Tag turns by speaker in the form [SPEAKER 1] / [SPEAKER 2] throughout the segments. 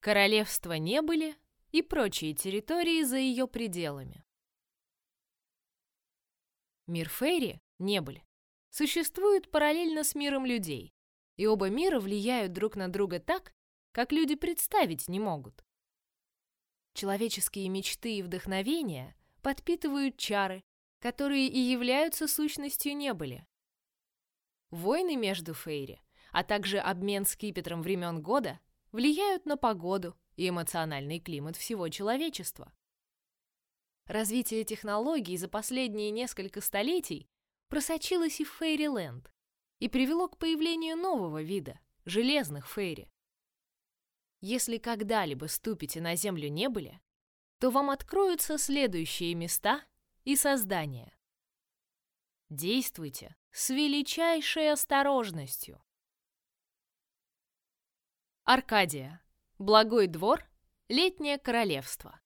[SPEAKER 1] королевства не были и прочие территории за ее пределами. Мир Фейри, Небыль, существует параллельно с миром людей, и оба мира влияют друг на друга так, как люди представить не могут. Человеческие мечты и вдохновения подпитывают чары, которые и являются сущностью небыли. Войны между Фейри, а также обмен скипетром времен года влияют на погоду и эмоциональный климат всего человечества. Развитие технологий за последние несколько столетий просочилось и в Фейриленд и привело к появлению нового вида – железных фейри. Если когда-либо ступите на землю небыли, то вам откроются следующие места и создания. Действуйте с величайшей осторожностью. Аркадия. Благой двор. Летнее королевство.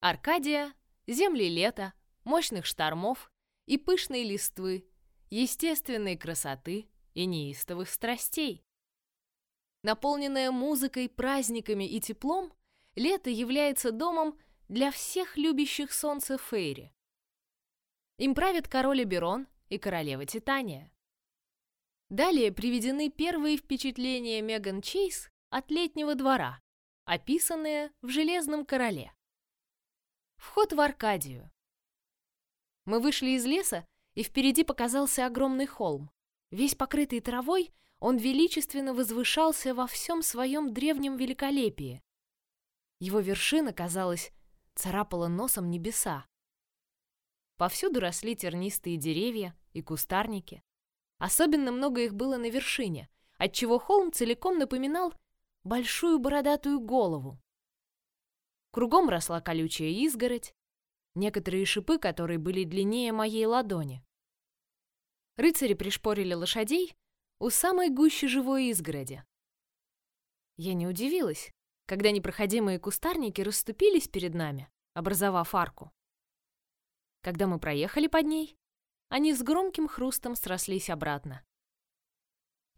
[SPEAKER 1] Аркадия – земли лета, мощных штормов и пышной листвы, естественной красоты и неистовых страстей. Наполненная музыкой, праздниками и теплом, лето является домом для всех любящих солнце Фейри. Им правят король Эберон и королева Титания. Далее приведены первые впечатления Меган Чейз от летнего двора, описанные в «Железном короле». Вход в Аркадию. Мы вышли из леса, и впереди показался огромный холм. Весь покрытый травой, он величественно возвышался во всем своем древнем великолепии. Его вершина, казалось, царапала носом небеса. Повсюду росли тернистые деревья и кустарники. Особенно много их было на вершине, отчего холм целиком напоминал большую бородатую голову. Кругом росла колючая изгородь, некоторые шипы которые были длиннее моей ладони. Рыцари пришпорили лошадей у самой гущи живой изгороди. Я не удивилась, когда непроходимые кустарники расступились перед нами, образовав арку. Когда мы проехали под ней, они с громким хрустом срослись обратно.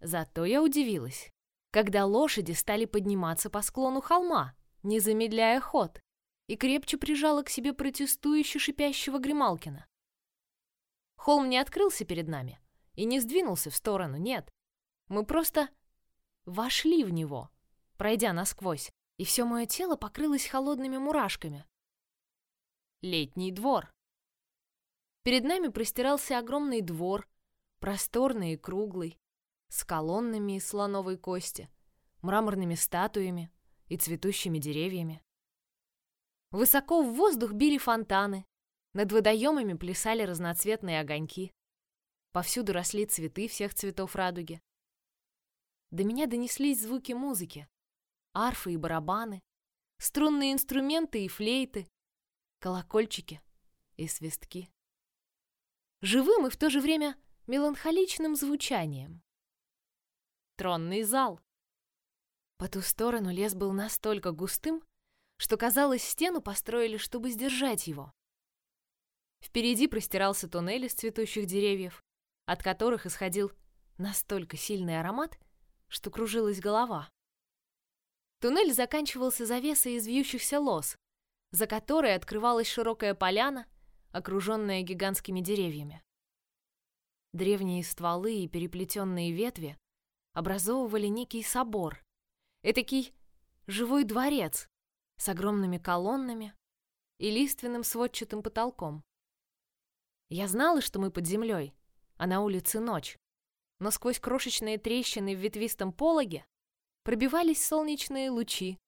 [SPEAKER 1] Зато я удивилась, когда лошади стали подниматься по склону холма, не замедляя ход, и крепче прижала к себе протестующе шипящего Грималкина. Холм не открылся перед нами и не сдвинулся в сторону, нет. Мы просто вошли в него, пройдя насквозь, и все мое тело покрылось холодными мурашками. Летний двор. Перед нами простирался огромный двор, просторный и круглый, с колоннами из слоновой кости, мраморными статуями и цветущими деревьями. Высоко в воздух били фонтаны, над водоемами плясали разноцветные огоньки. Повсюду росли цветы всех цветов радуги. До меня донеслись звуки музыки, арфы и барабаны, струнные инструменты и флейты, колокольчики и свистки. Живым и в то же время меланхоличным звучанием. Тронный зал. По ту сторону лес был настолько густым, что, казалось, стену построили, чтобы сдержать его. Впереди простирался туннель из цветущих деревьев, от которых исходил настолько сильный аромат, что кружилась голова. Туннель заканчивался завесой из вьющихся лос, за которой открывалась широкая поляна, окруженная гигантскими деревьями. Древние стволы и переплетенные ветви образовывали некий собор, этакий живой дворец с огромными колоннами и лиственным сводчатым потолком. Я знала, что мы под землей, а на улице ночь, но сквозь крошечные трещины в ветвистом пологе пробивались солнечные лучи,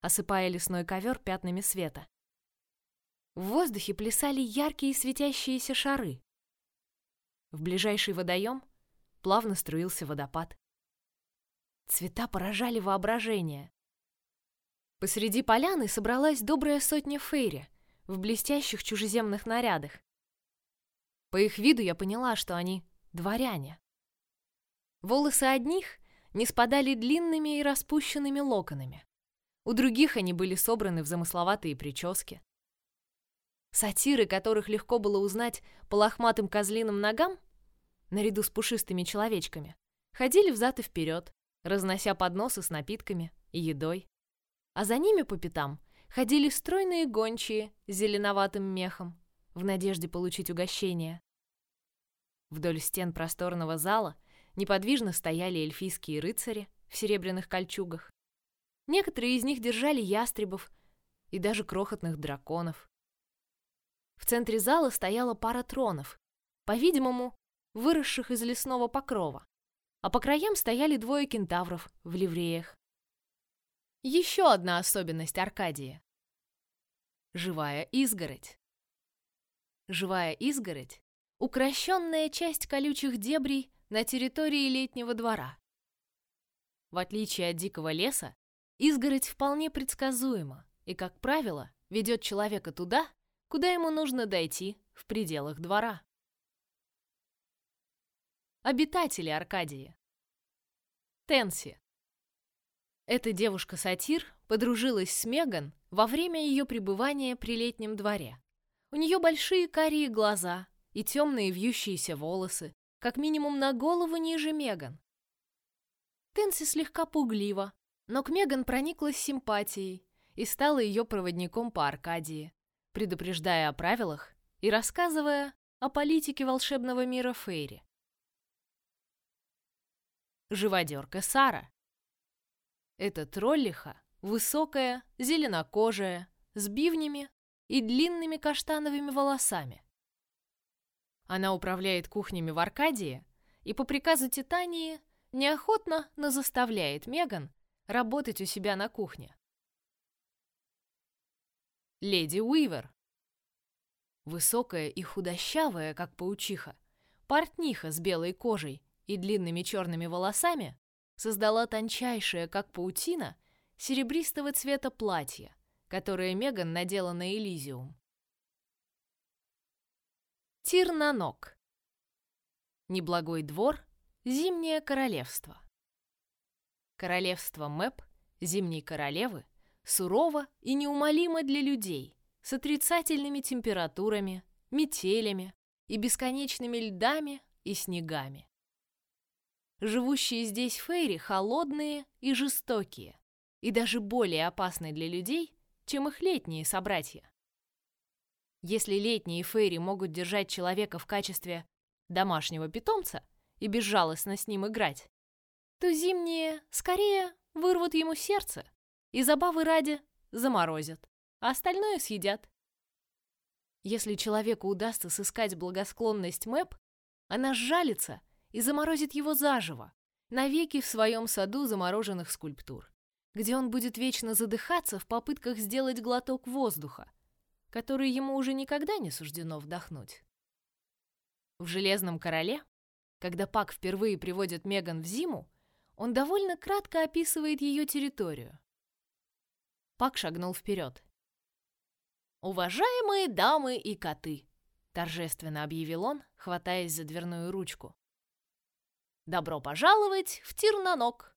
[SPEAKER 1] осыпая лесной ковер пятнами света. В воздухе плясали яркие светящиеся шары. В ближайший водоем плавно струился водопад. Цвета поражали воображение. Посреди поляны собралась добрая сотня фейри в блестящих чужеземных нарядах. По их виду я поняла, что они дворяне. Волосы одних не спадали длинными и распущенными локонами. У других они были собраны в замысловатые прически. Сатиры, которых легко было узнать по лохматым козлиным ногам, наряду с пушистыми человечками, ходили взад и вперед, разнося подносы с напитками и едой. а за ними по пятам ходили стройные гончие с зеленоватым мехом в надежде получить угощение. Вдоль стен просторного зала неподвижно стояли эльфийские рыцари в серебряных кольчугах. Некоторые из них держали ястребов и даже крохотных драконов. В центре зала стояла пара тронов, по-видимому, выросших из лесного покрова, а по краям стояли двое кентавров в ливреях. Еще одна особенность Аркадии. Живая изгородь. Живая изгородь — укращенная часть колючих дебрей на территории летнего двора. В отличие от дикого леса, изгородь вполне предсказуема и, как правило, ведет человека туда, куда ему нужно дойти в пределах двора. Обитатели Аркадии. Тенси. Эта девушка-сатир подружилась с Меган во время ее пребывания при летнем дворе. У нее большие карие глаза и темные вьющиеся волосы, как минимум на голову ниже Меган. Тенси слегка пуглива, но к Меган прониклась симпатией и стала ее проводником по Аркадии, предупреждая о правилах и рассказывая о политике волшебного мира Фейри. Живодерка Сара. Это троллиха, высокая, зеленокожая, с бивнями и длинными каштановыми волосами. Она управляет кухнями в Аркадии и по приказу Титании неохотно, но заставляет Меган работать у себя на кухне. Леди Уивер. Высокая и худощавая, как паучиха, портниха с белой кожей и длинными черными волосами, создала тончайшее, как паутина, серебристого цвета платье, которое Меган надела на Элизиум. Тир на ног. Неблагой двор, зимнее королевство. Королевство Мэп, зимней королевы, сурово и неумолимо для людей, с отрицательными температурами, метелями и бесконечными льдами и снегами. Живущие здесь фейри холодные и жестокие, и даже более опасны для людей, чем их летние собратья. Если летние фейри могут держать человека в качестве домашнего питомца и безжалостно с ним играть, то зимние скорее вырвут ему сердце и забавы ради заморозят, а остальное съедят. Если человеку удастся сыскать благосклонность Мэп, она сжалится и заморозит его заживо, навеки в своем саду замороженных скульптур, где он будет вечно задыхаться в попытках сделать глоток воздуха, который ему уже никогда не суждено вдохнуть. В «Железном короле», когда Пак впервые приводит Меган в зиму, он довольно кратко описывает ее территорию. Пак шагнул вперед. «Уважаемые дамы и коты!» — торжественно объявил он, хватаясь за дверную ручку. Добро пожаловать в Тирнанок,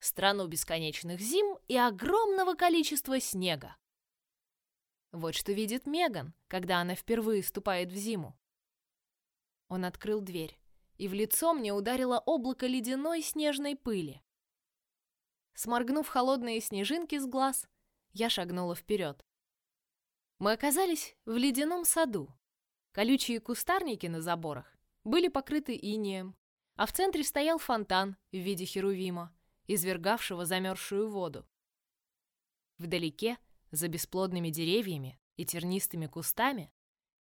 [SPEAKER 1] страну бесконечных зим и огромного количества снега. Вот что видит Меган, когда она впервые ступает в зиму. Он открыл дверь, и в лицо мне ударило облако ледяной снежной пыли. Сморгнув холодные снежинки с глаз, я шагнула вперед. Мы оказались в ледяном саду. Колючие кустарники на заборах были покрыты инеем, а в центре стоял фонтан в виде херувима, извергавшего замерзшую воду. Вдалеке, за бесплодными деревьями и тернистыми кустами,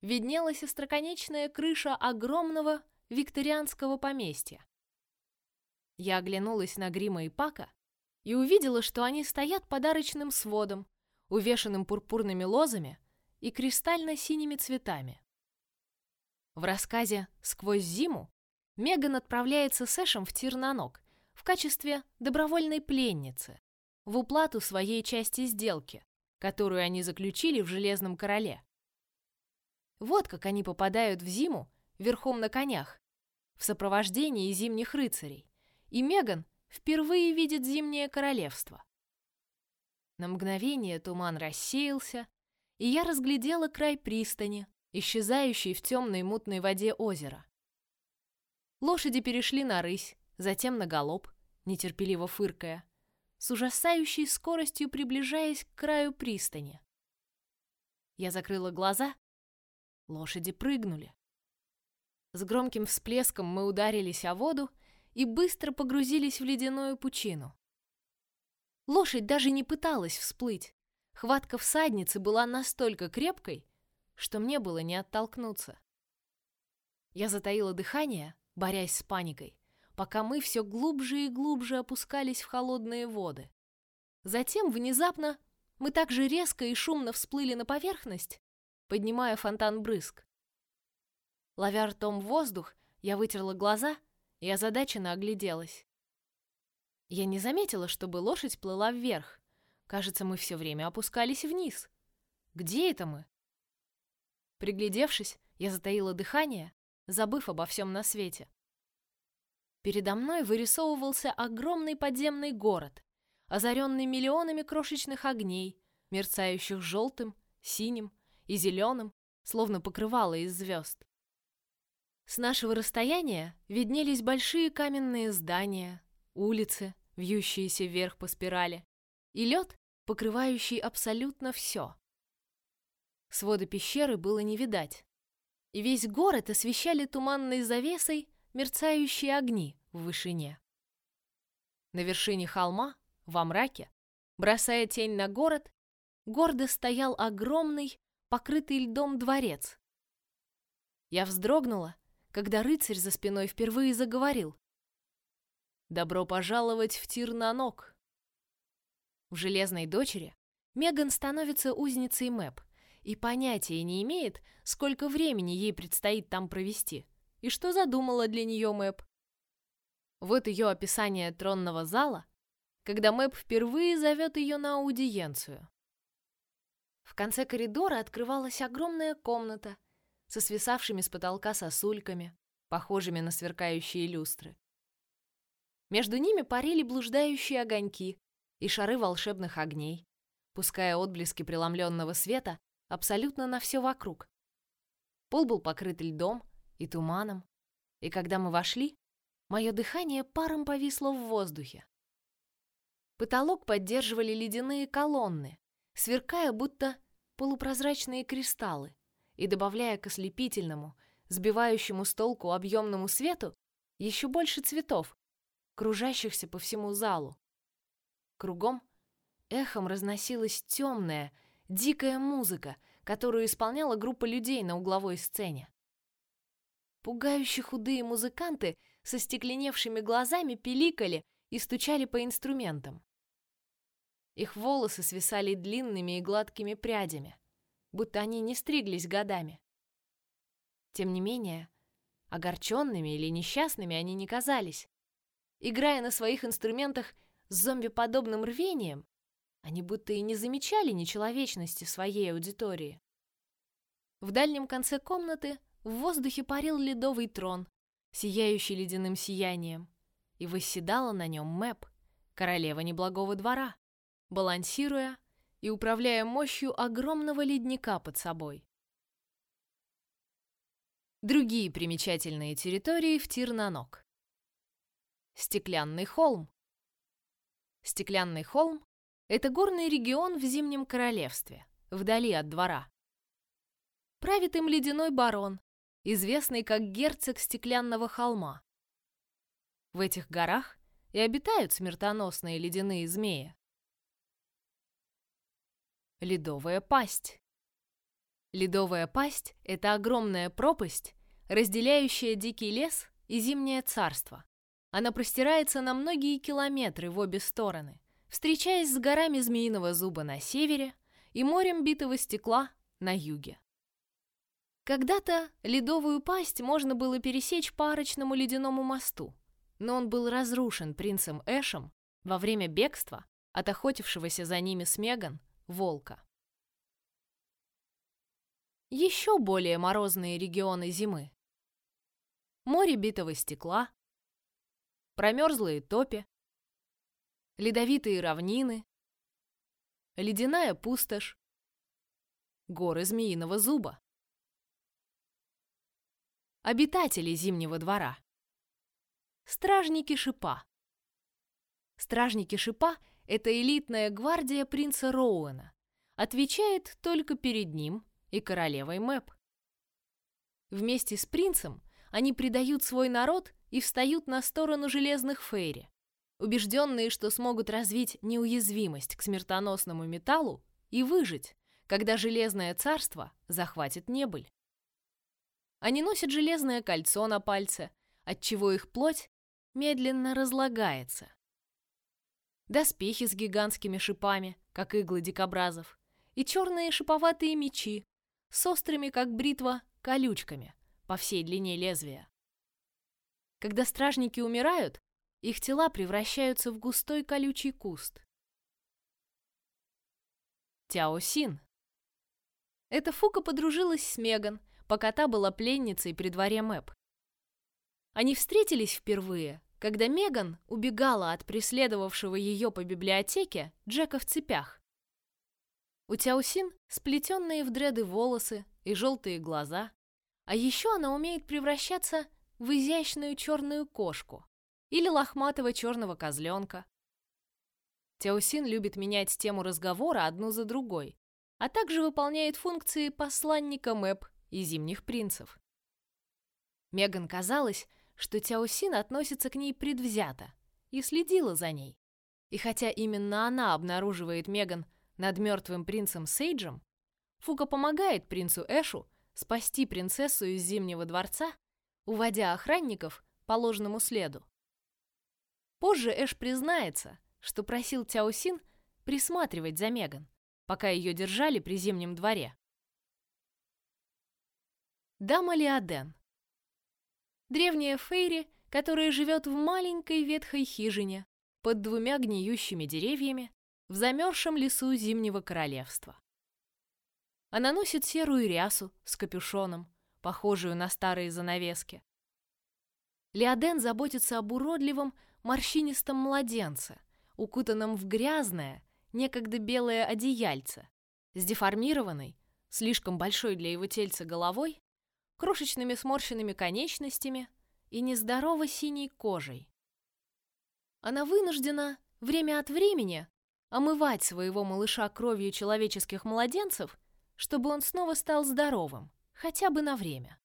[SPEAKER 1] виднелась остроконечная крыша огромного викторианского поместья. Я оглянулась на Грима и Пака и увидела, что они стоят под арочным сводом, увешанным пурпурными лозами и кристально-синими цветами. В рассказе «Сквозь зиму» Меган отправляется с Эшем в Тирнанок в качестве добровольной пленницы в уплату своей части сделки, которую они заключили в Железном Короле. Вот как они попадают в зиму верхом на конях, в сопровождении зимних рыцарей, и Меган впервые видит Зимнее Королевство. На мгновение туман рассеялся, и я разглядела край пристани, исчезающий в темной мутной воде озера. Лошади перешли на рысь, затем на галоп, нетерпеливо фыркая. с ужасающей скоростью приближаясь к краю пристани. Я закрыла глаза. Лошади прыгнули. С громким всплеском мы ударились о воду и быстро погрузились в ледяную пучину. Лошадь даже не пыталась всплыть. Хватка всадницы была настолько крепкой, что мне было не оттолкнуться. Я затаила дыхание, борясь с паникой, пока мы все глубже и глубже опускались в холодные воды. Затем внезапно мы так же резко и шумно всплыли на поверхность, поднимая фонтан брызг. Ловя ртом воздух, я вытерла глаза и озадаченно огляделась. Я не заметила, чтобы лошадь плыла вверх. Кажется, мы все время опускались вниз. Где это мы? Приглядевшись, я затаила дыхание, забыв обо всем на свете. Передо мной вырисовывался огромный подземный город, озаренный миллионами крошечных огней, мерцающих желтым, синим и зеленым, словно покрывало из звезд. С нашего расстояния виднелись большие каменные здания, улицы, вьющиеся вверх по спирали, и лед, покрывающий абсолютно все. Свода пещеры было не видать, и весь город освещали туманной завесой мерцающие огни в вышине. На вершине холма, во мраке, бросая тень на город, гордо стоял огромный, покрытый льдом дворец. Я вздрогнула когда рыцарь за спиной впервые заговорил. «Добро пожаловать в тир на ног!» В «Железной дочери» Меган становится узницей Мэп и понятия не имеет, сколько времени ей предстоит там провести, и что задумала для нее Мэп. Вот ее описание тронного зала, когда Мэп впервые зовет ее на аудиенцию. В конце коридора открывалась огромная комната, со свисавшими с потолка сосульками, похожими на сверкающие люстры. Между ними парили блуждающие огоньки и шары волшебных огней, пуская отблески преломленного света абсолютно на все вокруг. Пол был покрыт льдом и туманом, и когда мы вошли, мое дыхание паром повисло в воздухе. Потолок поддерживали ледяные колонны, сверкая будто полупрозрачные кристаллы и добавляя к ослепительному, сбивающему с толку объемному свету еще больше цветов, кружащихся по всему залу. Кругом эхом разносилась темная, дикая музыка, которую исполняла группа людей на угловой сцене. Пугающие худые музыканты со стекленевшими глазами пиликали и стучали по инструментам. Их волосы свисали длинными и гладкими прядями будто они не стриглись годами. Тем не менее, огорченными или несчастными они не казались. Играя на своих инструментах с зомби-подобным рвением, они будто и не замечали нечеловечности своей аудитории. В дальнем конце комнаты в воздухе парил ледовый трон, сияющий ледяным сиянием, и восседала на нем Мэп, королева неблагого двора, балансируя и управляя мощью огромного ледника под собой. Другие примечательные территории в Тирнанок. Стеклянный холм. Стеклянный холм — это горный регион в Зимнем Королевстве, вдали от двора. Правит им ледяной барон, известный как герцог Стеклянного холма. В этих горах и обитают смертоносные ледяные змеи. Ледовая пасть. Ледовая пасть — это огромная пропасть, разделяющая дикий лес и зимнее царство. Она простирается на многие километры в обе стороны, встречаясь с горами Змеиного Зуба на севере и морем битого стекла на юге. Когда-то ледовую пасть можно было пересечь по арочному ледяному мосту, но он был разрушен принцем Эшем во время бегства от охотившегося за ними с Меган волка. Еще более морозные регионы зимы. Море битого стекла, промерзлые топи, ледовитые равнины, ледяная пустошь, горы змеиного зуба. Обитатели Зимнего двора. Стражники шипа. Стражники шипа это элитная гвардия принца Роуэна, отвечает только перед ним и королевой Мэп. Вместе с принцем они предают свой народ и встают на сторону железных фейри, убежденные, что смогут развить неуязвимость к смертоносному металлу и выжить, когда железное царство захватит небыль. Они носят железное кольцо на пальце, отчего их плоть медленно разлагается. Доспехи с гигантскими шипами, как иглы дикобразов, и черные шиповатые мечи с острыми, как бритва, колючками по всей длине лезвия. Когда стражники умирают, их тела превращаются в густой колючий куст. Тяосин. Эта Фука подружилась с Меган, пока та была пленницей при дворе Мэп. Они встретились впервые, когда Меган убегала от преследовавшего ее по библиотеке Джека в цепях. У Тяусин сплетенные в дреды волосы и желтые глаза, а еще она умеет превращаться в изящную черную кошку или лохматого черного козленка. Тяусин любит менять тему разговора одну за другой, а также выполняет функции посланника Мэп и зимних принцев. Меган казалось, что Тяусин относится к ней предвзято и следила за ней. И хотя именно она обнаруживает Меган над мертвым принцем Сейджем, Фука помогает принцу Эшу спасти принцессу из Зимнего дворца, уводя охранников по ложному следу. Позже Эш признается, что просил Тяосин присматривать за Меган, пока ее держали при Зимнем дворе. Дама Лиаден. Древняя Фейри, которая живет в маленькой ветхой хижине под двумя гниющими деревьями в замерзшем лесу Зимнего королевства. Она носит серую рясу с капюшоном, похожую на старые занавески. Леоден заботится об уродливом, морщинистом младенце, укутанном в грязное, некогда белое одеяльце, с деформированной, слишком большой для его тельца головой, крошечными сморщенными конечностями и нездорово синей кожей. Она вынуждена время от времени омывать своего малыша кровью человеческих младенцев чтобы он снова стал здоровым, хотя бы на время.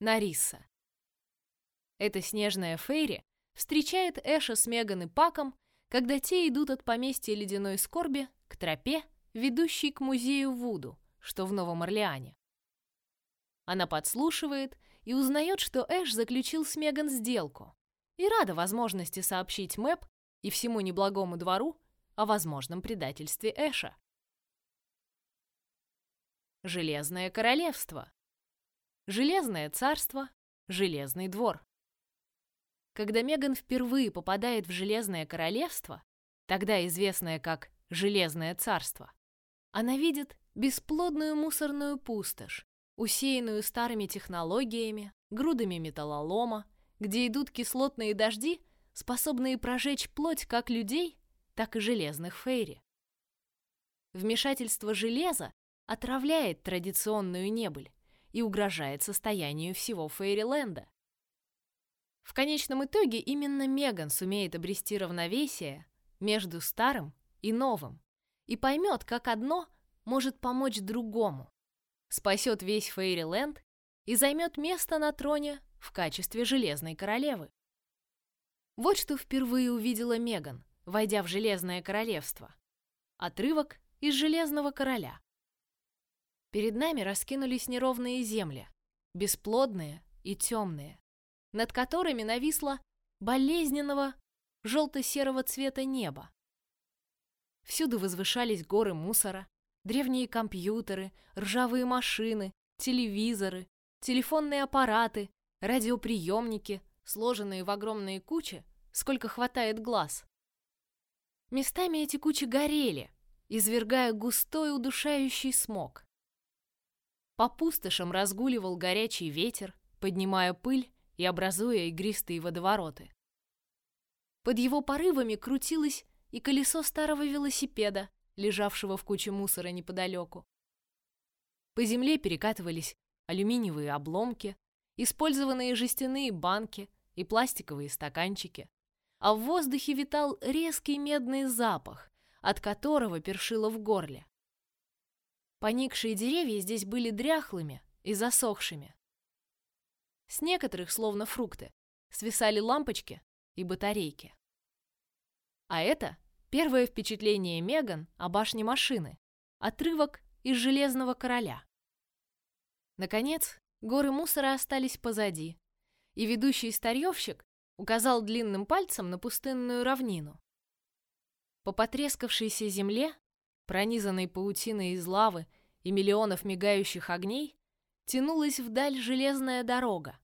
[SPEAKER 1] Нариса. Эта снежная Фейри встречает Эша с Меган и Паком, когда те идут от поместья ледяной скорби к тропе, ведущей к музею Вуду, что в Новом Орлеане. Она подслушивает и узнает, что Эш заключил с Меган сделку и рада возможности сообщить Мэп и всему неблагому двору о возможном предательстве Эша. Железное королевство. Железное царство, Железный двор. Когда Меган впервые попадает в Железное королевство, тогда известное как Железное царство, она видит бесплодную мусорную пустошь, усеянную старыми технологиями, грудами металлолома, где идут кислотные дожди, способные прожечь плоть как людей, так и железных фейри. Вмешательство железа отравляет традиционную небыль и угрожает состоянию всего Фейриленда. В конечном итоге именно Меган сумеет обрести равновесие между старым и новым и поймет, как одно может помочь другому, спасет весь Фейриленд и займет место на троне в качестве Железной Королевы. Вот что впервые увидела Меган, войдя в Железное Королевство. Отрывок из Железного Короля. Перед нами раскинулись неровные земли, бесплодные и темные, над которыми нависло болезненного желто-серого цвета небо. Всюду возвышались горы мусора, древние компьютеры, ржавые машины, телевизоры, телефонные аппараты, радиоприемники, сложенные в огромные кучи, сколько хватает глаз. Местами эти кучи горели, извергая густой удушающий смог. По пустошам разгуливал горячий ветер, поднимая пыль и образуя игристые водовороты. Под его порывами крутилось и колесо старого велосипеда, лежавшего в куче мусора неподалеку. По земле перекатывались алюминиевые обломки, использованные жестяные банки и пластиковые стаканчики, а в воздухе витал резкий медный запах, от которого першило в горле. Поникшие деревья здесь были дряхлыми и засохшими. С некоторых, словно фрукты, свисали лампочки и батарейки. А это первое впечатление Меган о башне машины, отрывок из «Железного короля». Наконец, горы мусора остались позади, и ведущий старьевщик указал длинным пальцем на пустынную равнину. По потрескавшейся земле, пронизанной паутиной из лавы и миллионов мигающих огней, тянулась вдаль железная дорога.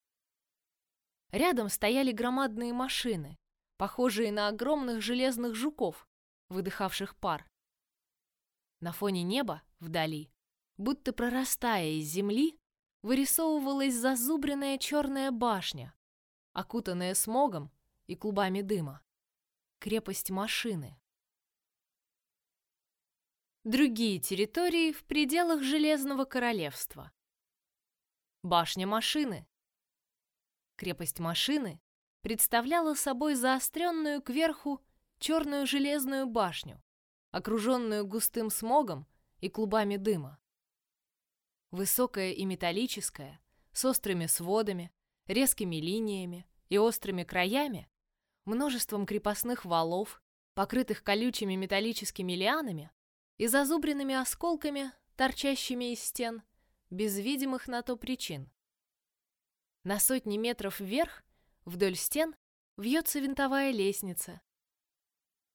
[SPEAKER 1] Рядом стояли громадные машины, похожие на огромных железных жуков, выдыхавших пар. На фоне неба, вдали, будто прорастая из земли, вырисовывалась зазубренная черная башня, окутанная смогом и клубами дыма. Крепость машины. Другие территории в пределах Железного Королевства. Башня машины. Крепость машины представляла собой заостренную кверху черную железную башню, окруженную густым смогом и клубами дыма. Высокая и металлическая, с острыми сводами, резкими линиями и острыми краями, множеством крепостных валов, покрытых колючими металлическими лианами и зазубренными осколками, торчащими из стен, без видимых на то причин. На сотни метров вверх, вдоль стен, вьется винтовая лестница.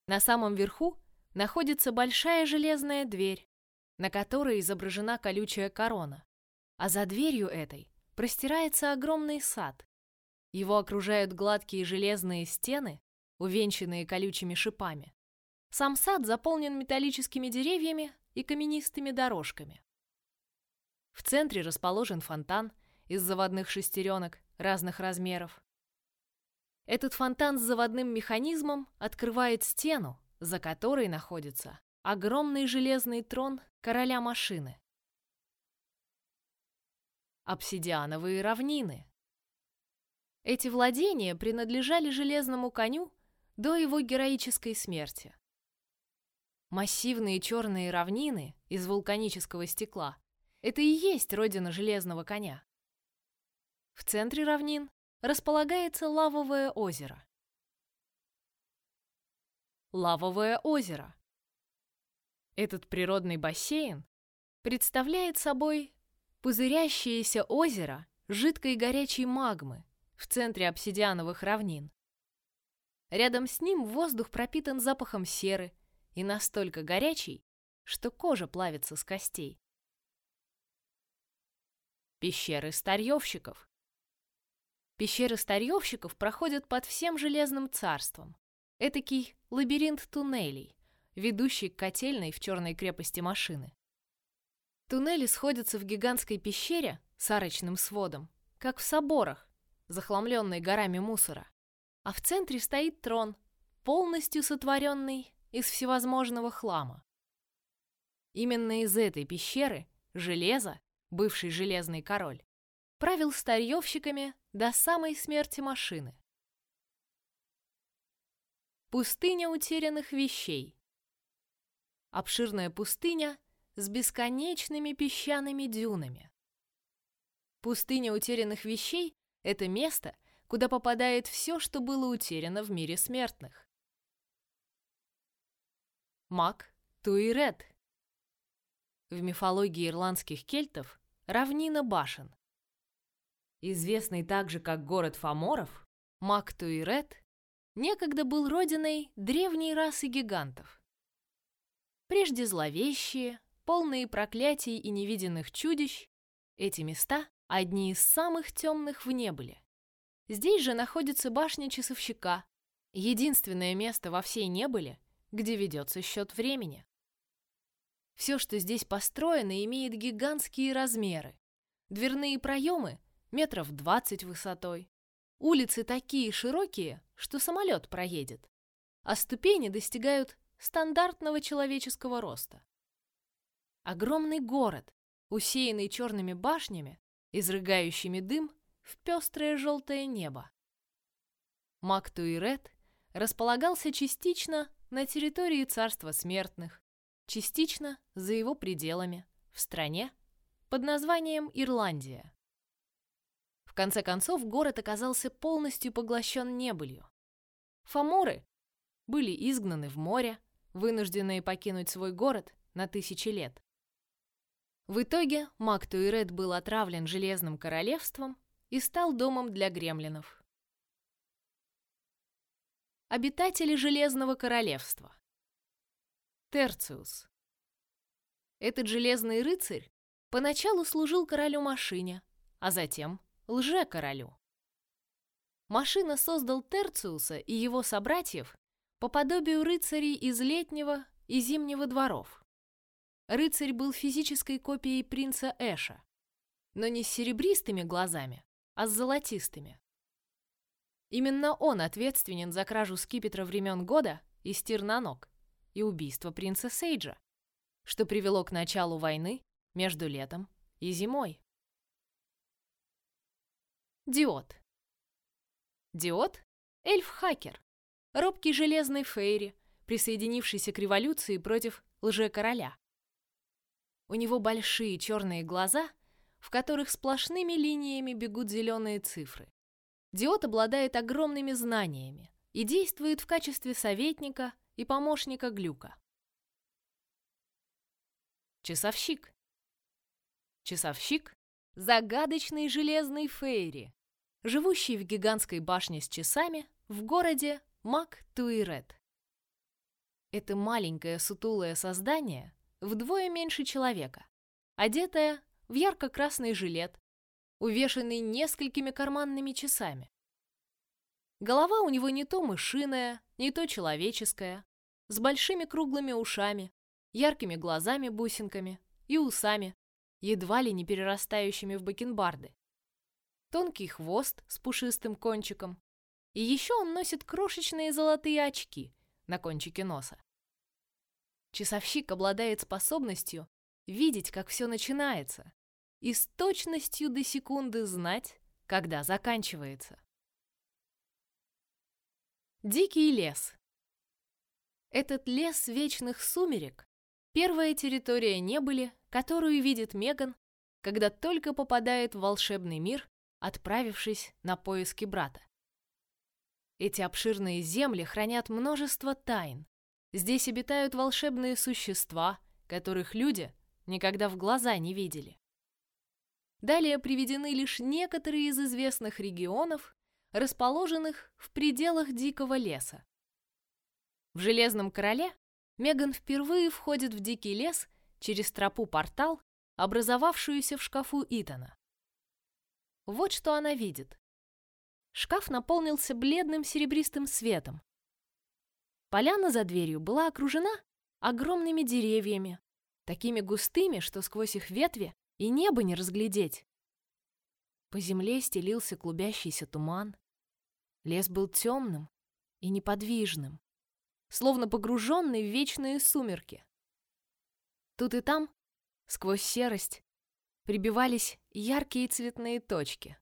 [SPEAKER 1] На самом верху находится большая железная дверь, на которой изображена колючая корона, а за дверью этой простирается огромный сад. Его окружают гладкие железные стены, увенчанные колючими шипами. Сам сад заполнен металлическими деревьями и каменистыми дорожками. В центре расположен фонтан из заводных шестеренок разных размеров. Этот фонтан с заводным механизмом открывает стену, за которой находится огромный железный трон короля машины обсидиановые равнины. Эти владения принадлежали железному коню до его героической смерти. Массивные черные равнины из вулканического стекла – это и есть родина железного коня. В центре равнин располагается лавовое озеро. Лавовое озеро. Этот природный бассейн представляет собой Пузырящееся озеро жидкой горячей магмы в центре обсидиановых равнин. Рядом с ним воздух пропитан запахом серы и настолько горячий, что кожа плавится с костей. Пещеры старьевщиков. Пещеры старьевщиков проходят под всем железным царством. Этакий лабиринт туннелей, ведущий к котельной в черной крепости машины. Туннели сходятся в гигантской пещере с арочным сводом, как в соборах, захламленной горами мусора. А в центре стоит трон, полностью сотворенный из всевозможного хлама. Именно из этой пещеры Железо, бывший железный король, правил старьевщиками до самой смерти машины. Пустыня утерянных вещей. Обширная пустыня — с бесконечными песчаными дюнами. Пустыня утерянных вещей — это место, куда попадает все, что было утеряно в мире смертных. Мак Туирет. В мифологии ирландских кельтов равнина башен. Известный также как город Фоморов, Мак Туирет некогда был родиной древней расы гигантов. Прежде зловещие, полные проклятий и невиденных чудищ, эти места одни из самых темных в небыле. Здесь же находится башня часовщика, единственное место во всей небыле, где ведется счет времени. Все, что здесь построено, имеет гигантские размеры. Дверные проемы метров двадцать высотой. Улицы такие широкие, что самолет проедет. А ступени достигают стандартного человеческого роста. Огромный город, усеянный черными башнями, изрыгающими дым в пестрое желтое небо. Мактуирет располагался частично на территории царства смертных, частично за его пределами, в стране под названием Ирландия. В конце концов, город оказался полностью поглощен небылью. Фаморы были изгнаны в море, вынужденные покинуть свой город на тысячи лет. В итоге Мактуиред был отравлен Железным Королевством и стал домом для гремлинов. Обитатели Железного Королевства. Терциус. Этот железный рыцарь поначалу служил королю Машине, а затем лже-королю. Машина создал Терциуса и его собратьев по подобию рыцарей из летнего и зимнего дворов. Рыцарь был физической копией принца Эша, но не с серебристыми глазами, а с золотистыми. Именно он ответственен за кражу скипетра времен года и стир на ног и убийство принца Сейджа, что привело к началу войны между летом и зимой. Диод. Диод — эльф-хакер, робкий железный фейри, присоединившийся к революции против лже-короля. У него большие черные глаза, в которых сплошными линиями бегут зеленые цифры. Диод обладает огромными знаниями и действует в качестве советника и помощника Глюка. Часовщик. Часовщик — загадочный железный фейри, живущий в гигантской башне с часами в городе Мак-Туирет. Это маленькое сутулое создание вдвое меньше человека, одетое в ярко-красный жилет, увешанный несколькими карманными часами. Голова у него не то мышиная, не то человеческая, с большими круглыми ушами, яркими глазами-бусинками и усами, едва ли не перерастающими в бакенбарды. Тонкий хвост с пушистым кончиком. И еще он носит крошечные золотые очки на кончике носа. Часовщик обладает способностью видеть, как все начинается, и с точностью до секунды знать, когда заканчивается. Дикий лес. Этот лес вечных сумерек — первая территория небыли, которую видит Меган, когда только попадает в волшебный мир, отправившись на поиски брата. Эти обширные земли хранят множество тайн. Здесь обитают волшебные существа, которых люди никогда в глаза не видели. Далее приведены лишь некоторые из известных регионов, расположенных в пределах дикого леса. В Железном Короле Меган впервые входит в дикий лес через тропу-портал, образовавшуюся в шкафу Итана. Вот что она видит. Шкаф наполнился бледным серебристым светом. Поляна за дверью была окружена огромными деревьями, такими густыми, что сквозь их ветви и небо не разглядеть. По земле стелился клубящийся туман. Лес был темным и неподвижным словно погруженный в вечные сумерки. Тут и там, сквозь серость, прибивались яркие цветные точки.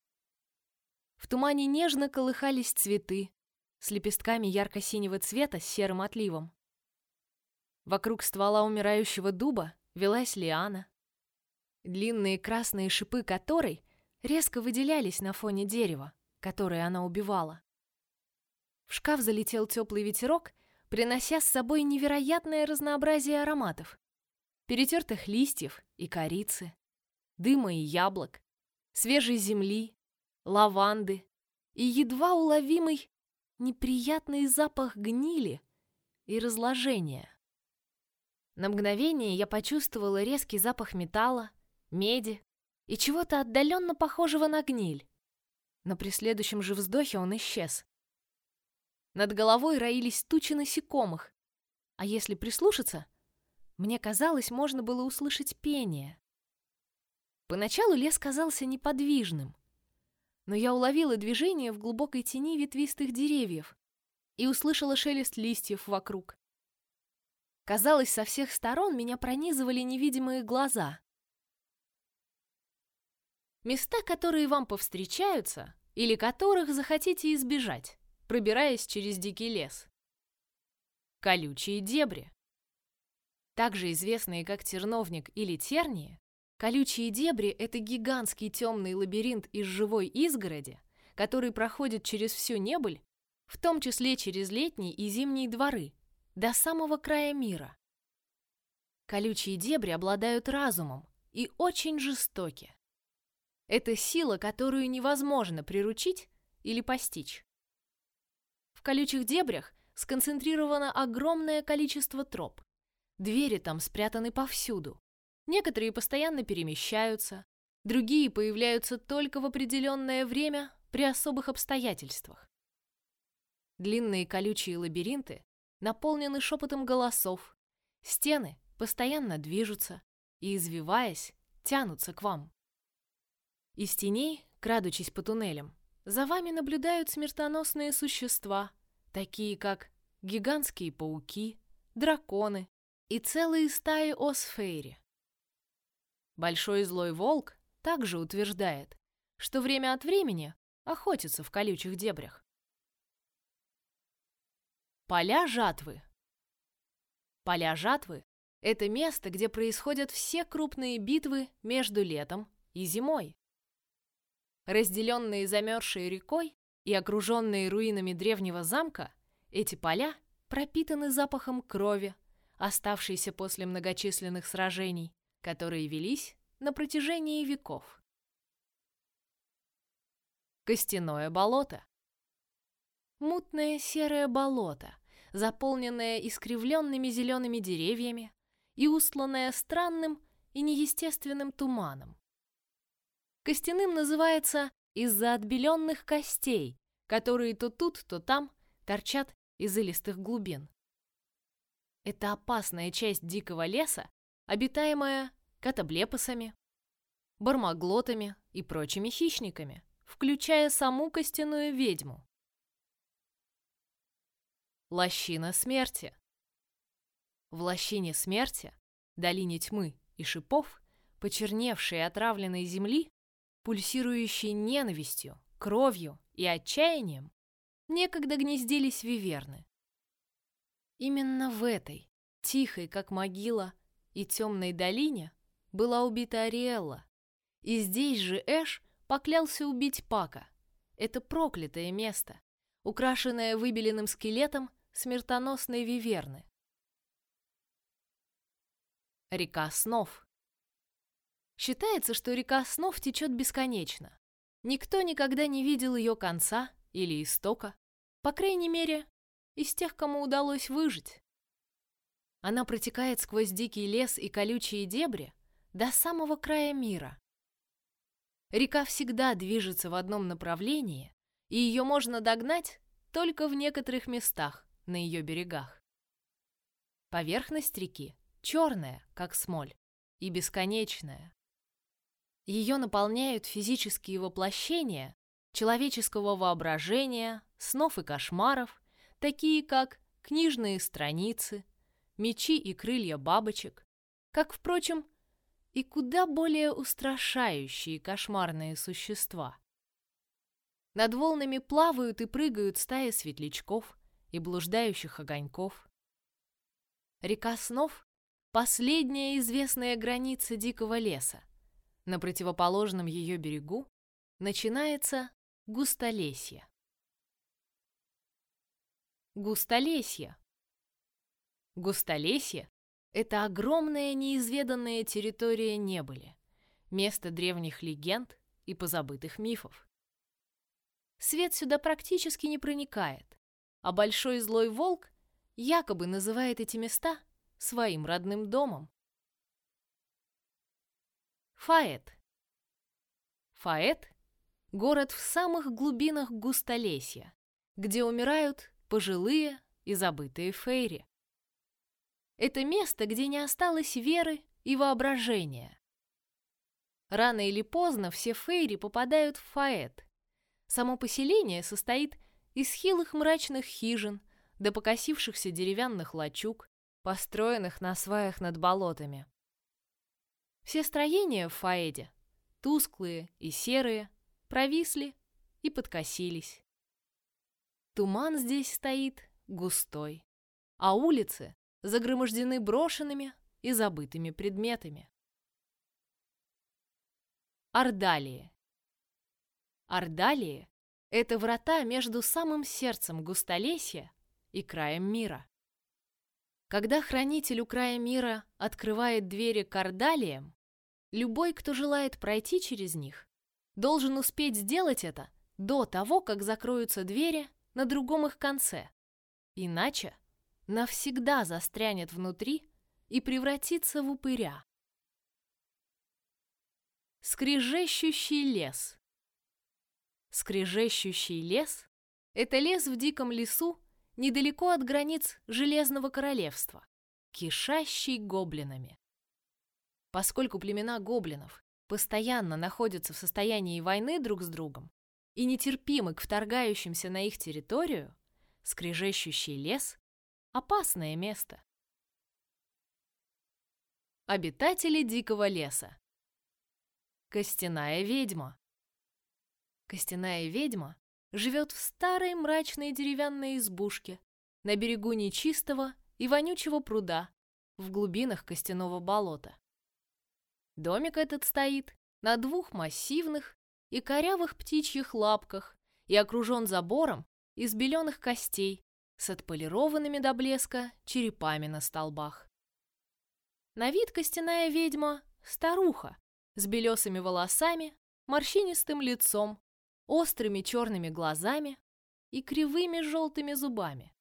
[SPEAKER 1] В тумане нежно колыхались цветы с лепестками ярко-синего цвета с серым отливом. Вокруг ствола умирающего дуба велась лиана, длинные красные шипы которой резко выделялись на фоне дерева, которое она убивала. В шкаф залетел теплый ветерок принося с собой невероятное разнообразие ароматов. Перетертых листьев и корицы, дыма и яблок, свежей земли, лаванды и едва уловимый неприятный запах гнили и разложения. На мгновение я почувствовала резкий запах металла, меди и чего-то отдаленно похожего на гниль. Но при следующем же вздохе он исчез. Над головой роились тучи насекомых. А если прислушаться, мне казалось, можно было услышать пение. Поначалу лес казался неподвижным, но я уловила движение в глубокой тени ветвистых деревьев и услышала шелест листьев вокруг. Казалось, со всех сторон меня пронизывали невидимые глаза. Места, которые вам повстречаются или которых захотите избежать пробираясь через дикий лес. Колючие дебри. Также известные как терновник или тернии, колючие дебри — это гигантский темный лабиринт из живой изгороди, который проходит через всю небыль, в том числе через летние и зимние дворы, до самого края мира. Колючие дебри обладают разумом и очень жестоки. Это сила, которую невозможно приручить или постичь. В колючих дебрях сконцентрировано огромное количество троп. Двери там спрятаны повсюду. Некоторые постоянно перемещаются, другие появляются только в определенное время при особых обстоятельствах. Длинные колючие лабиринты наполнены шепотом голосов, стены постоянно движутся и, извиваясь, тянутся к вам. Из теней, крадучись по туннелям, за вами наблюдают смертоносные существа, такие как гигантские пауки, драконы и целые стаи осфейри. Большой злой волк также утверждает, что время от времени охотится в колючих дебрях. Поля жатвы. Поля жатвы – это место, где происходят все крупные битвы между летом и зимой. Разделенные замерзшей рекой и окруженные руинами древнего замка, эти поля пропитаны запахом крови, оставшейся после многочисленных сражений, которые велись на протяжении веков. Костяное болото. Мутное серое болото, заполненное искривленными зелеными деревьями и устланное странным и неестественным туманом. Костяным называется из-за отбеленных костей, которые то тут, то там торчат из илистых глубин. Это опасная часть дикого леса, обитаемая катаблепосами, бармаглотами и прочими хищниками, включая саму костяную ведьму. Лощина смерти. В лощине смерти, долине тьмы и шипов, почерневшей и отравленной земли, пульсирующей ненавистью, кровью и отчаянием, некогда гнездились виверны. Именно в этой, тихой, как могила, и темной долине была убита Ариэлла, и здесь же Эш поклялся убить Пака. Это проклятое место, украшенное выбеленным скелетом смертоносной виверны. Река снов. Считается, что река снов течет бесконечно. Никто никогда не видел ее конца или истока, по крайней мере, из тех, кому удалось выжить. Она протекает сквозь дикий лес и колючие дебри до самого края мира. Река всегда движется в одном направлении, и ее можно догнать только в некоторых местах на ее берегах. Поверхность реки черная, как смоль, и бесконечная. Ее наполняют физические воплощения человеческого воображения, снов и кошмаров, такие как книжные страницы, мечи и крылья бабочек, как, впрочем, и куда более устрашающие кошмарные существа. Над волнами плавают и прыгают стаи светлячков и блуждающих огоньков. Река снов — последняя известная граница дикого леса, на противоположном ее берегу начинается густолесье. Густолесье. Густолесье — это огромная неизведанная территория небыли, место древних легенд и позабытых мифов. Свет сюда практически не проникает, а большой злой волк якобы называет эти места своим родным домом. Фаэт. Фаэт — город в самых глубинах густолесья, где умирают пожилые и забытые фейри. Это место, где не осталось веры и воображения. Рано или поздно все фейри попадают в Фаэт. Само поселение состоит из хилых мрачных хижин до покосившихся деревянных лачуг, построенных на сваях над болотами. Все строения в Фаэде, тусклые и серые, провисли и подкосились. Туман здесь стоит густой, а улицы загромождены брошенными и забытыми предметами. Ордалии. Ордалии — это врата между самым сердцем густолесья и краем мира. Когда хранитель у края мира открывает двери к ордалиям, любой, кто желает пройти через них, должен успеть сделать это до того, как закроются двери на другом их конце. Иначе навсегда застрянет внутри и превратится в упыря. Скрежещущий лес. Скрежещущий лес — это лес в диком лесу недалеко от границ Железного Королевства, кишащий гоблинами. Поскольку племена гоблинов постоянно находятся в состоянии войны друг с другом и нетерпимы к вторгающимся на их территорию, скрежещущий лес — опасное место. Обитатели дикого леса. Костяная ведьма. Костяная ведьма живет в старой мрачной деревянной избушке на берегу нечистого и вонючего пруда в глубинах костяного болота. Домик этот стоит на двух массивных и корявых птичьих лапках и окружен забором из беленых костей с отполированными до блеска черепами на столбах. На вид костяная ведьма — старуха с белесыми волосами, морщинистым лицом, острыми черными глазами и кривыми желтыми зубами.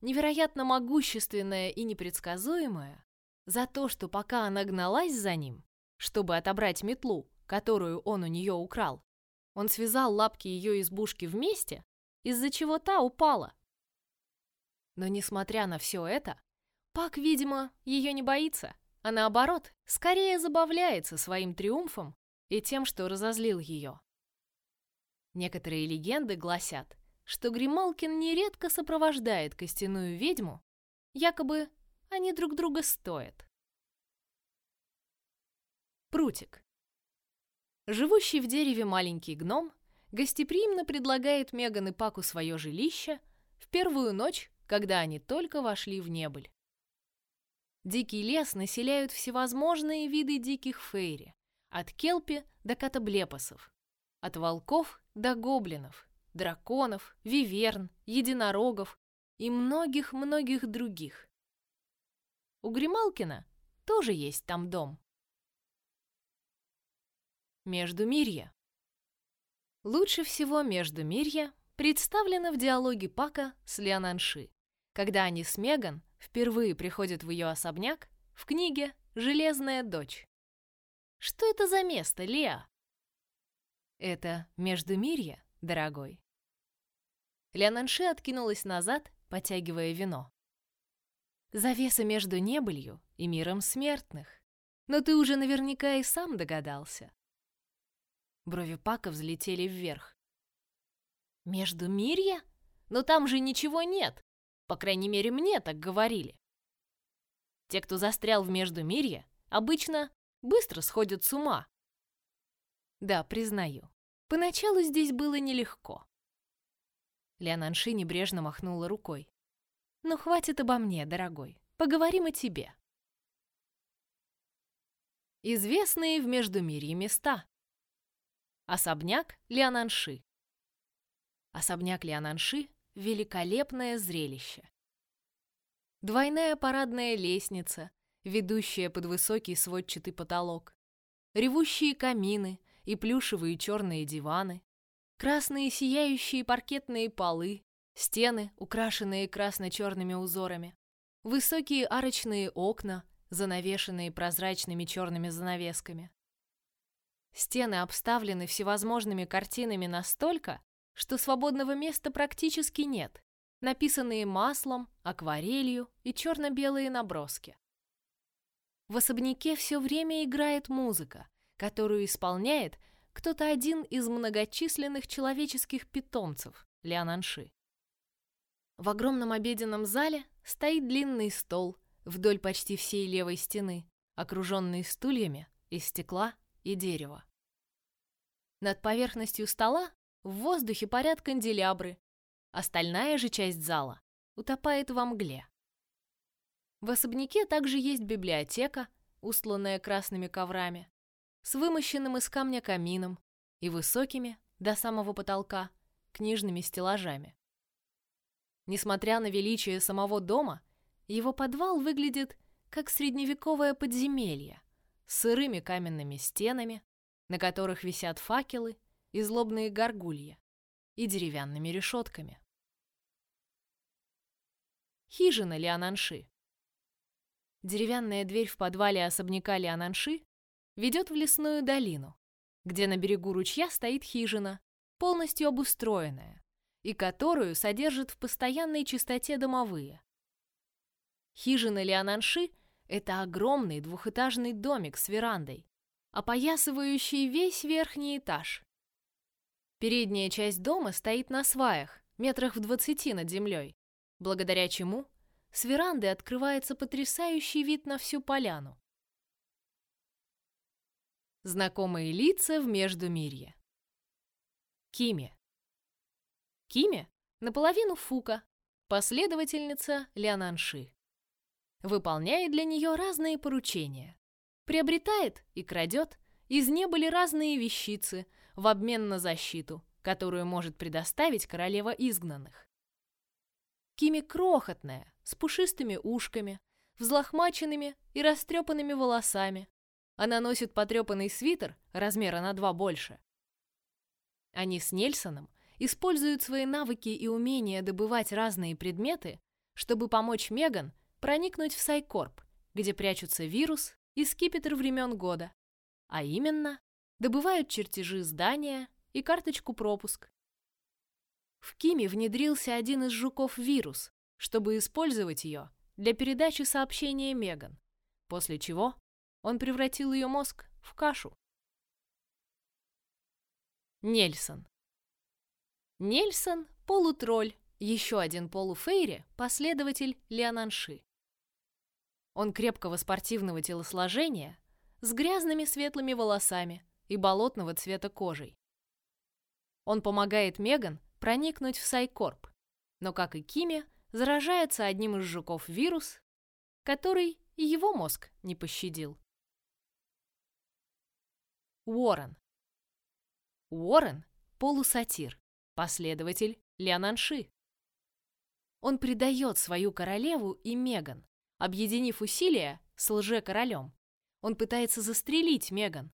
[SPEAKER 1] Невероятно могущественная и непредсказуемая, за то, что пока она гналась за ним, чтобы отобрать метлу, которую он у нее украл, он связал лапки ее избушки вместе, из-за чего та упала. Но несмотря на все это, Пак, видимо, ее не боится, а наоборот, скорее забавляется своим триумфом и тем, что разозлил ее. Некоторые легенды гласят, что Грималкин нередко сопровождает костяную ведьму, якобы они друг друга стоят. Прутик. Живущий в дереве маленький гном гостеприимно предлагает Меган и Паку свое жилище в первую ночь, когда они только вошли в небыль. Дикий лес населяют всевозможные виды диких фейри, от келпи до катаблепосов, от волков до гоблинов, драконов, виверн, единорогов и многих-многих других. У Грималкина тоже есть там дом. Междумирье. Лучше всего Междумирье представлено в диалоге Пака с Леонанши, когда они с Меган впервые приходят в ее особняк в книге «Железная дочь». Что это за место, Леа? Это Междумирье, дорогой. Леонанши откинулась назад, потягивая вино. Завеса между небылью и миром смертных. Но ты уже наверняка и сам догадался. Брови Пака взлетели вверх. Между мирья? Но там же ничего нет. По крайней мере, мне так говорили. Те, кто застрял в Междумирье, обычно быстро сходят с ума. Да, признаю, поначалу здесь было нелегко. Леонанши небрежно махнула рукой. «Ну, хватит обо мне, дорогой. Поговорим о тебе». Известные в Междумирье места. Особняк Леонанши. Особняк Леонанши — великолепное зрелище. Двойная парадная лестница, ведущая под высокий сводчатый потолок, ревущие камины и плюшевые черные диваны, красные сияющие паркетные полы, стены, украшенные красно-черными узорами, высокие арочные окна, занавешенные прозрачными черными занавесками. Стены обставлены всевозможными картинами настолько, что свободного места практически нет, написанные маслом, акварелью и черно-белые наброски. В особняке все время играет музыка, которую исполняет кто-то один из многочисленных человеческих питомцев Леонанши. В огромном обеденном зале стоит длинный стол вдоль почти всей левой стены, окруженный стульями из стекла и дерева. Над поверхностью стола в воздухе парят канделябры, Остальная же часть зала утопает во мгле. В особняке также есть библиотека, устланная красными коврами, с вымощенным из камня камином и высокими, до самого потолка, книжными стеллажами. Несмотря на величие самого дома, его подвал выглядит как средневековое подземелье с сырыми каменными стенами, на которых висят факелы и злобные горгульи, и деревянными решетками. Хижина Леонанши. Деревянная дверь в подвале особняка Леонанши ведет в лесную долину, где на берегу ручья стоит хижина, полностью обустроенная, и которую содержат в постоянной чистоте домовые. Хижина Леонанши — это огромный двухэтажный домик с верандой, опоясывающий весь верхний этаж. Передняя часть дома стоит на сваях, метрах в двадцати над землей, благодаря чему с веранды открывается потрясающий вид на всю поляну. Знакомые лица в Междумирье. Кими. Кими – наполовину Фука, последовательница Лянанши. Выполняет для нее разные поручения. Приобретает и крадет из небыли разные вещицы в обмен на защиту, которую может предоставить королева изгнанных. Кими крохотная, с пушистыми ушками, взлохмаченными и растрепанными волосами, она носит потрепанный свитер размера на два больше. Они с Нельсоном используют свои навыки и умения добывать разные предметы, чтобы помочь Меган проникнуть в Сайкорп, где прячутся вирус и скипетр времен года. А именно, добывают чертежи здания и карточку пропуск. В Киме внедрился один из жуков-вирус, чтобы использовать ее для передачи сообщения Меган, после чего он превратил ее мозг в кашу. Нельсон. Нельсон — полутролль, еще один полуфейри, последователь Леонанши. Он крепкого спортивного телосложения, с грязными светлыми волосами и болотного цвета кожей. Он помогает Меган проникнуть в Сайкорп, но, как и Киме, заражается одним из жуков вирус, который и его мозг не пощадил. Уоррен. Уоррен – полусатир, последователь Леонанши. Он предает свою королеву и Меган, объединив усилия с лже-королем. Он пытается застрелить Меган,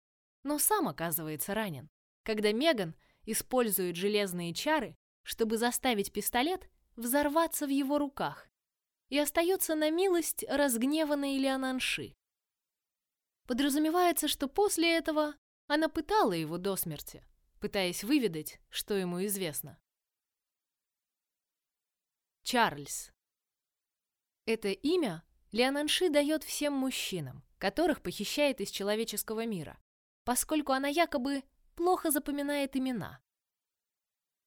[SPEAKER 1] но сам оказывается ранен, когда Меган использует железные чары, чтобы заставить пистолет взорваться в его руках и остается на милость разгневанной Леонанши. Подразумевается, что после этого она пытала его до смерти, пытаясь выведать, что ему известно. Чарльз. Это имя Леонанши дает всем мужчинам, которых похищает из человеческого мира, поскольку она якобы плохо запоминает имена.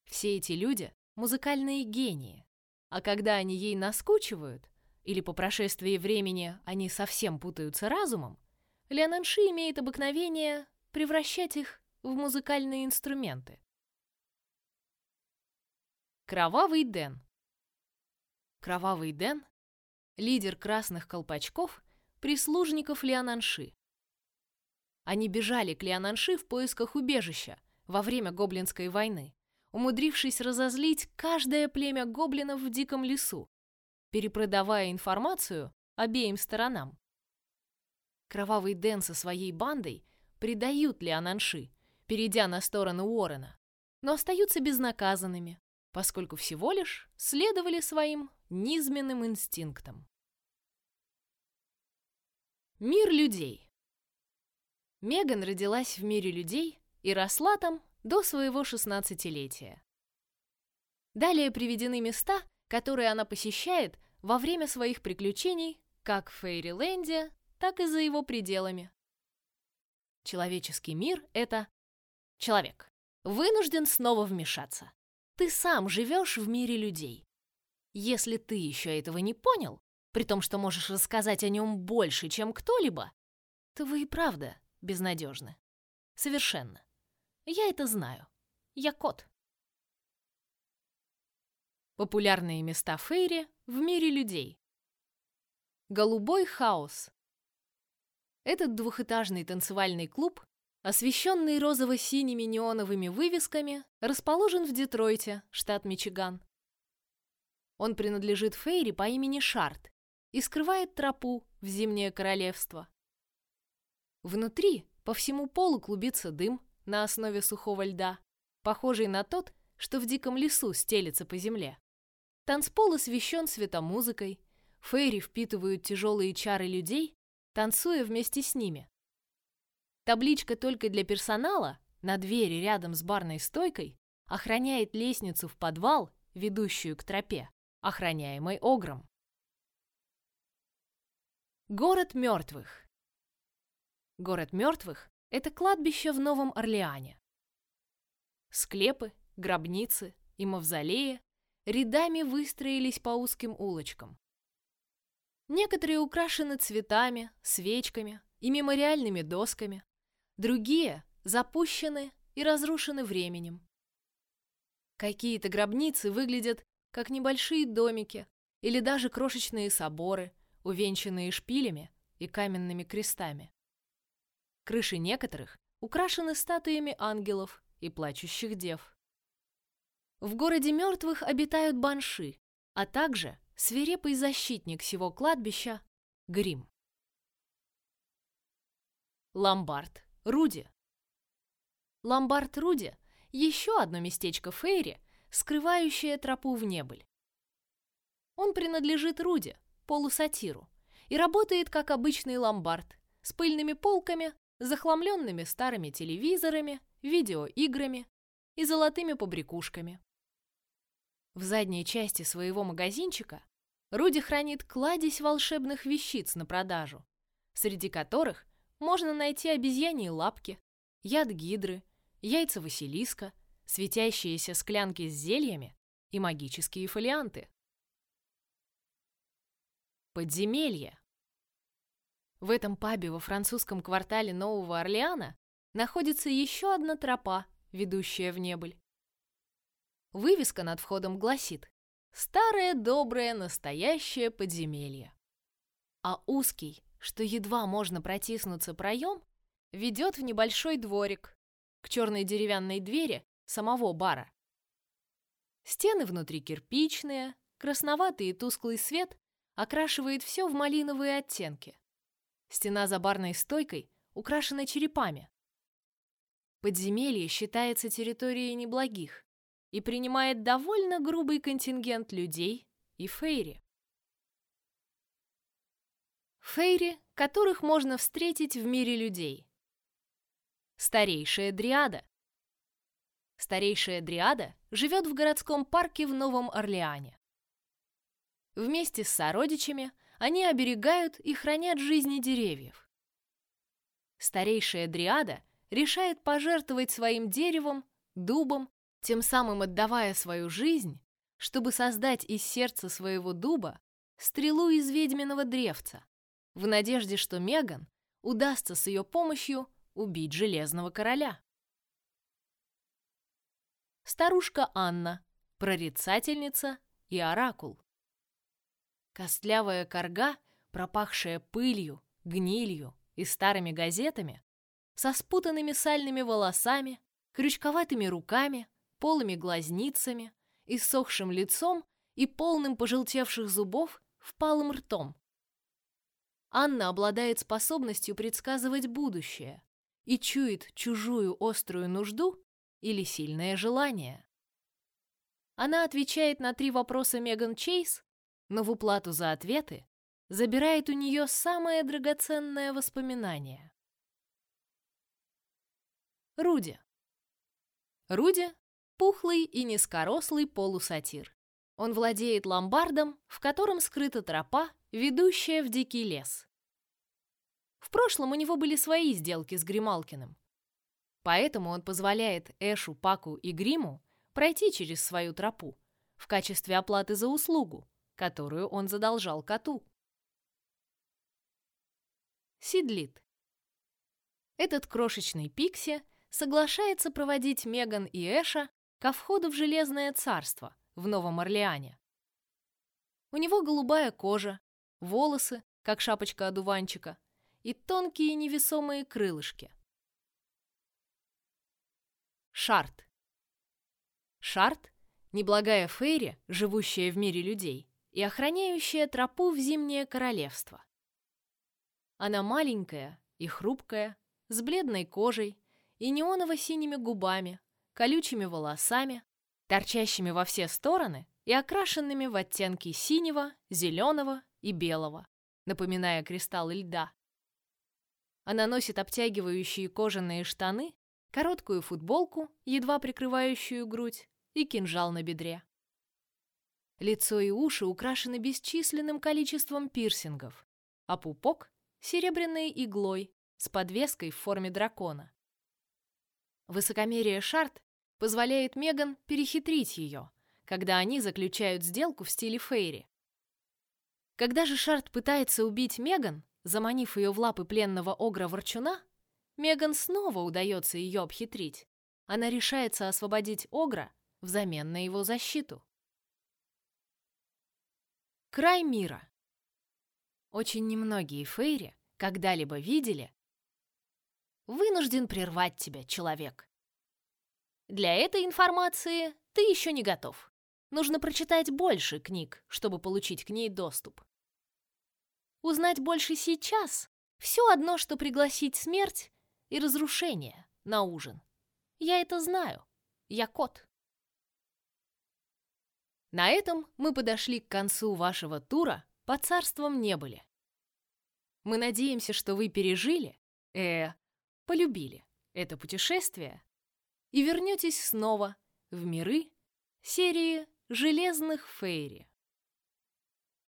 [SPEAKER 1] Все эти люди — музыкальные гении, а когда они ей наскучивают, или по прошествии времени они совсем путаются разумом, Леонанши имеет обыкновение превращать их в музыкальные инструменты. Кровавый Дэн Кровавый Дэн — лидер красных колпачков, прислужников Леонанши. Они бежали к Леонанши в поисках убежища во время Гоблинской войны, умудрившись разозлить каждое племя гоблинов в диком лесу, перепродавая информацию обеим сторонам. Кровавый Дэн со своей бандой предают Леонанши, перейдя на сторону Уоррена, но остаются безнаказанными, поскольку всего лишь следовали своим низменным инстинктам. Мир людей. Меган родилась в мире людей и росла там до своего шестнадцатилетия. Далее приведены места, которые она посещает во время своих приключений как в Фейриленде, так и за его пределами. Человеческий мир — это человек. Вынужден снова вмешаться. Ты сам живешь в мире людей. Если ты еще этого не понял, при том, что можешь рассказать о нем больше, чем кто-либо, то вы и правда безнадежны. Совершенно. Я это знаю. Я кот. Популярные места Фейри в мире людей. Голубой хаос. Этот двухэтажный танцевальный клуб, освещенный розово-синими неоновыми вывесками, расположен в Детройте, штат Мичиган. Он принадлежит Фейри по имени Шарт и скрывает тропу в Зимнее Королевство. Внутри по всему полу клубится дым на основе сухого льда, похожий на тот, что в диком лесу стелется по земле. Танцпол освещен светомузыкой, фейри впитывают тяжелые чары людей, танцуя вместе с ними. Табличка только для персонала на двери рядом с барной стойкой охраняет лестницу в подвал, ведущую к тропе, охраняемой огром. Город мертвых. Город мертвых – это кладбище в Новом Орлеане. Склепы, гробницы и мавзолеи рядами выстроились по узким улочкам. Некоторые украшены цветами, свечками и мемориальными досками, другие запущены и разрушены временем. Какие-то гробницы выглядят как небольшие домики или даже крошечные соборы, увенчанные шпилями и каменными крестами. Крыши некоторых украшены статуями ангелов и плачущих дев. В городе мертвых обитают банши, а также свирепый защитник всего кладбища — Грим. Ломбард Руди. Ломбард Руди — еще одно местечко Фейри, скрывающее тропу в небыль. Он принадлежит Руди, полусатиру, и работает как обычный ломбард с пыльными полками, захламленными старыми телевизорами, видеоиграми и золотыми побрякушками. В задней части своего магазинчика Руди хранит кладезь волшебных вещиц на продажу, среди которых можно найти обезьяньи лапки, яд гидры, яйца Василиска, светящиеся склянки с зельями и магические фолианты. Подземелье. В этом пабе во французском квартале Нового Орлеана находится еще одна тропа, ведущая в небыль. Вывеска над входом гласит «Старое, доброе, настоящее подземелье». А узкий, что едва можно протиснуться проем, ведет в небольшой дворик, к черной деревянной двери самого бара. Стены внутри кирпичные, красноватый и тусклый свет окрашивает все в малиновые оттенки. Стена за барной стойкой украшена черепами. Подземелье считается территорией неблагих, и принимает довольно грубый контингент людей и фейри. Фейри, которых можно встретить в мире людей. Старейшая дриада. Старейшая дриада живет в городском парке в Новом Орлеане. Вместе с сородичами они оберегают и хранят жизни деревьев. Старейшая дриада решает пожертвовать своим деревом, дубом тем самым отдавая свою жизнь, чтобы создать из сердца своего дуба стрелу из ведьминого древца, в надежде, что Меган удастся с ее помощью убить Железного Короля. Старушка Анна, прорицательница и оракул. Костлявая корга, пропахшая пылью, гнилью и старыми газетами, со спутанными сальными волосами, крючковатыми руками, полыми глазницами, иссохшим лицом и полным пожелтевших зубов впалым ртом. Анна обладает способностью предсказывать будущее и чует чужую острую нужду или сильное желание. Она отвечает на три вопроса Меган Чейз, но в уплату за ответы забирает у нее самое драгоценное воспоминание. Руди. Руди пухлый и низкорослый полусатир. Он владеет ломбардом, в котором скрыта тропа, ведущая в дикий лес. В прошлом у него были свои сделки с Грималкиным. Поэтому он позволяет Эшу, Паку и Гриму пройти через свою тропу в качестве оплаты за услугу, которую он задолжал коту. Сидлит. Этот крошечный пикси соглашается проводить Меган и Эша ко входу в Железное Царство, в Новом Орлеане. У него голубая кожа, волосы, как шапочка одуванчика, и тонкие невесомые крылышки. Шарт. Шарт — неблагая фейри, живущая в мире людей, и охраняющая тропу в Зимнее Королевство. Она маленькая и хрупкая, с бледной кожей и неоново-синими губами, колючими волосами, торчащими во все стороны и окрашенными в оттенки синего, зеленого и белого, напоминая кристаллы льда. Она носит обтягивающие кожаные штаны, короткую футболку, едва прикрывающую грудь, и кинжал на бедре. Лицо и уши украшены бесчисленным количеством пирсингов, а пупок — серебряной иглой с подвеской в форме дракона. Высокомерие Шарт позволяет Меган перехитрить ее, когда они заключают сделку в стиле Фейри. Когда же Шарт пытается убить Меган, заманив ее в лапы пленного огра-ворчуна, Меган снова удается ее обхитрить. Она решается освободить огра взамен на его защиту. Край мира. Очень немногие фейри когда-либо видели «Вынужден прервать тебя, человек». Для этой информации ты еще не готов. Нужно прочитать больше книг, чтобы получить к ней доступ. Узнать больше сейчас — все одно, что пригласить смерть и разрушение на ужин. Я это знаю. Я кот. На этом мы подошли к концу вашего тура по царствам не были. Мы надеемся, что вы пережили, э, полюбили это путешествие и вернетесь снова в миры серии «Железных Фейри».